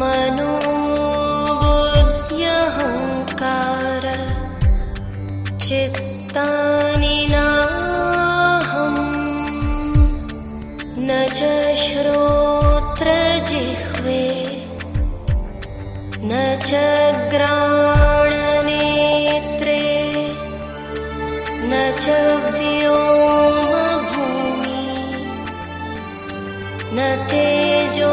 मनोद्यहंकारित्तानिनाहं न च श्रोत्रजिह्वे न च ग्राणनेत्रे न च व्योमभूमि न तेजो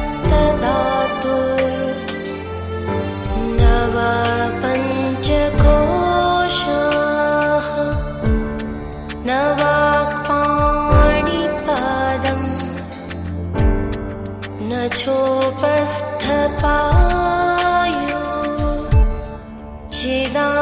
चोपस्थपायो चिदानन्दरूप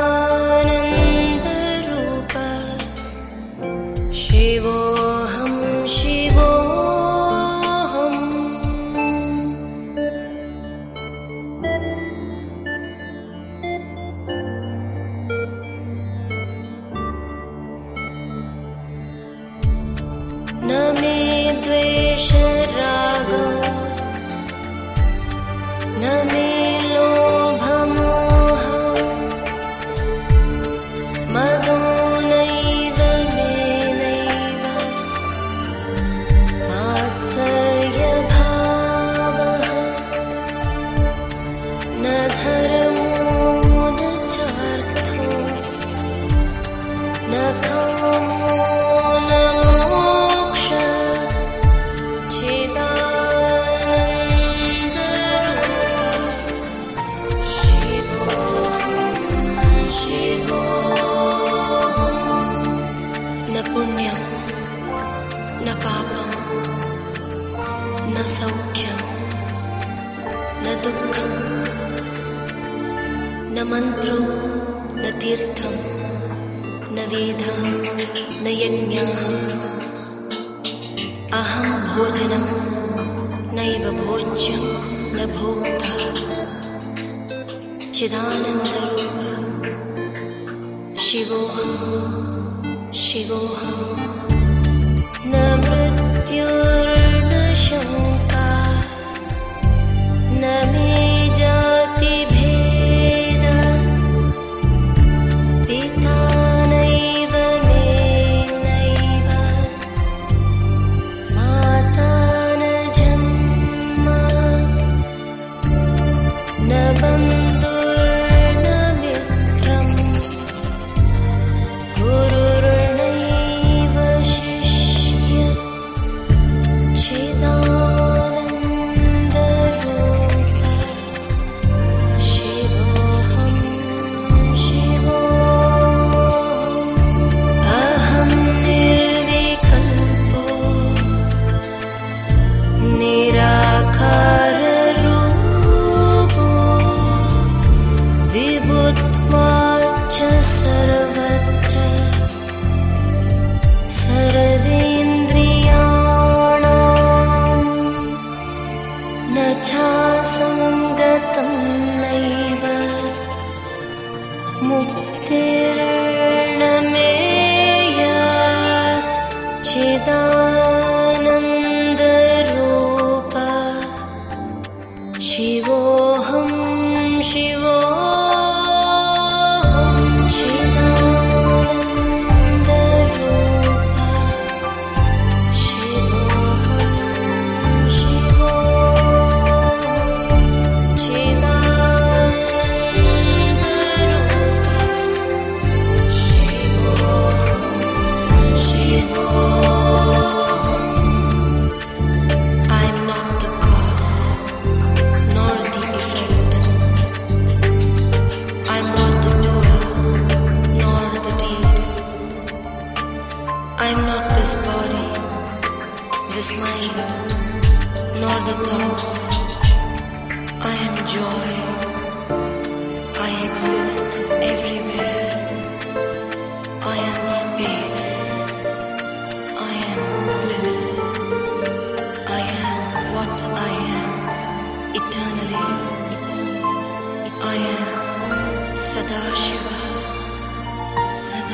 Another सौख्यं न दुःखं न मन्त्रो न तीर्थं न वेदा न यज्ञाः। अहं भोजनं नैव न भोक्ता। चिदानन्दरूप, शिवोऽहं शिवोऽहं this mind, nor the thoughts. I am joy. I exist everywhere. I am space. I am bliss. I am what I am eternally. I am Sadashiva. Sadashiva.